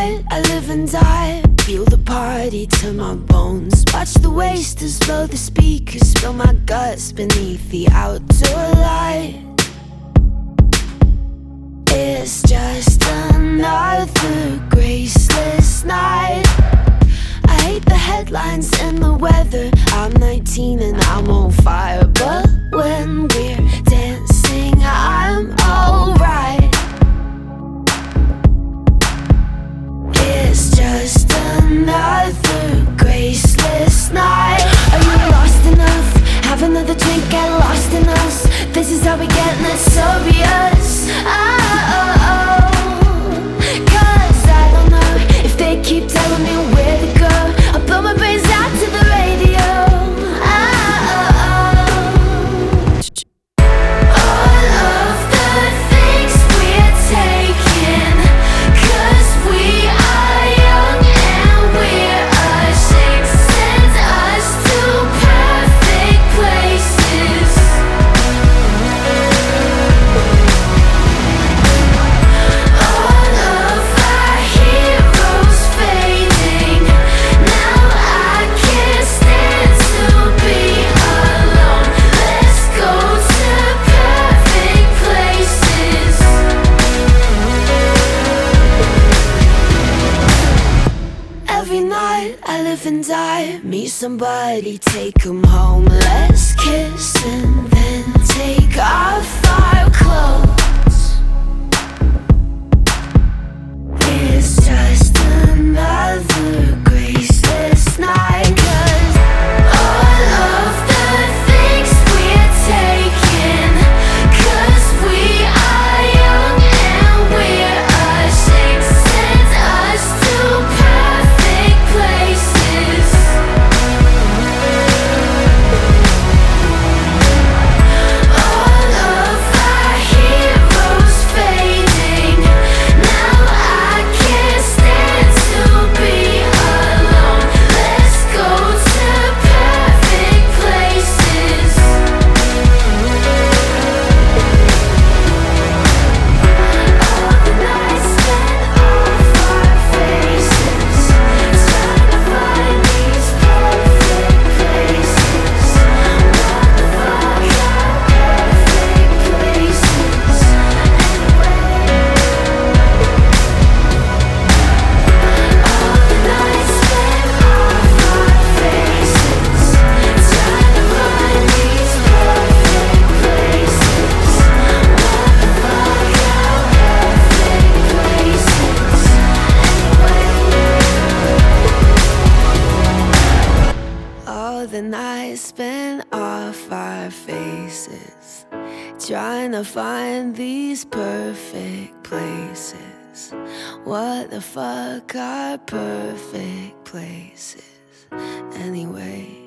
night, I live and die. Feel the party to my bones. Watch the wasters blow the speakers, spill my guts beneath the outdoor light. It's just another graceless night. I hate the headlines and the weather. I'm 19 and I'm on fire. Every night I live and die. Meet somebody, take 'em home. Let's kiss and then. and I spin off our faces, trying to find these perfect places. What the fuck are perfect places, anyway?